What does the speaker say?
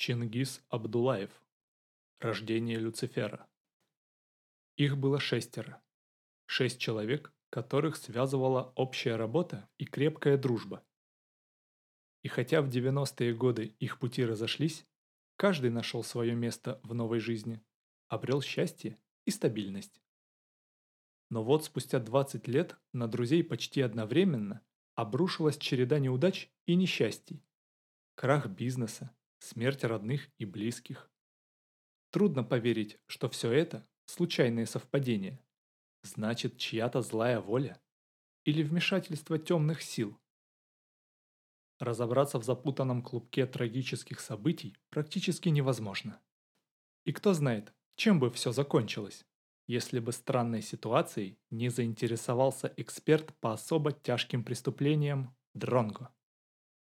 Чингис Абдулаев. Рождение Люцифера. Их было шестеро. Шесть человек, которых связывала общая работа и крепкая дружба. И хотя в 90-е годы их пути разошлись, каждый нашел свое место в новой жизни, обрел счастье и стабильность. Но вот спустя 20 лет на друзей почти одновременно обрушилась череда неудач и несчастий. Крах бизнеса, смерть родных и близких. Трудно поверить, что все это – случайные совпадения. Значит, чья-то злая воля? Или вмешательство темных сил? Разобраться в запутанном клубке трагических событий практически невозможно. И кто знает, чем бы все закончилось, если бы странной ситуацией не заинтересовался эксперт по особо тяжким преступлениям Дронго.